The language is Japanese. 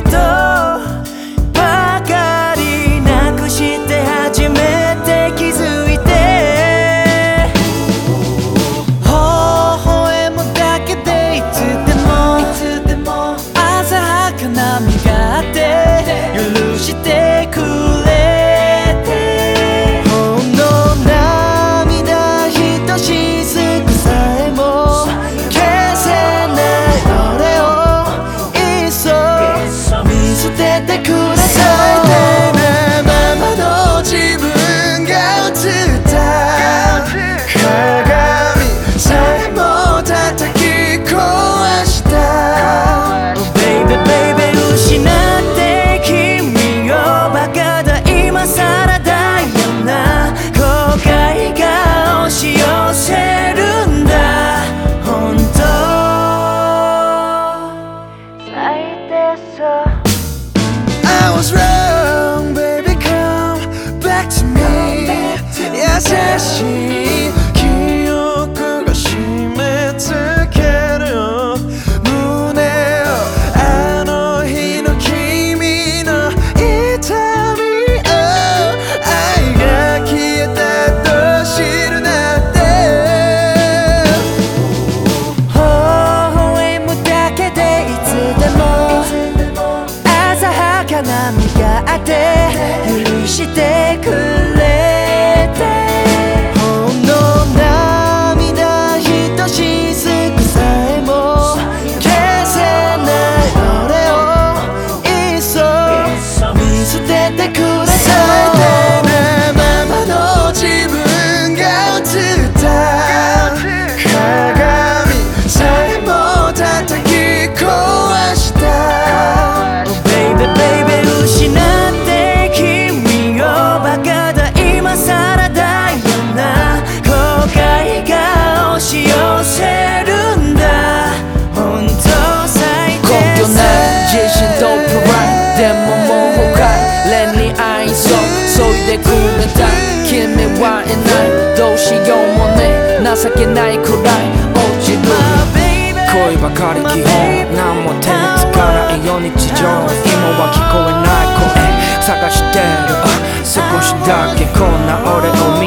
the door I was wrong, baby. Come back to me. Back to yes, yes, she. 自信とプライでももう帰れに愛想そいでくれた君はいないどうしようもね。情けないくらい。落ちる。恋ばかり。基本何も手につかないよ日常今は聞こえない声。探してる。少しだけこんな俺を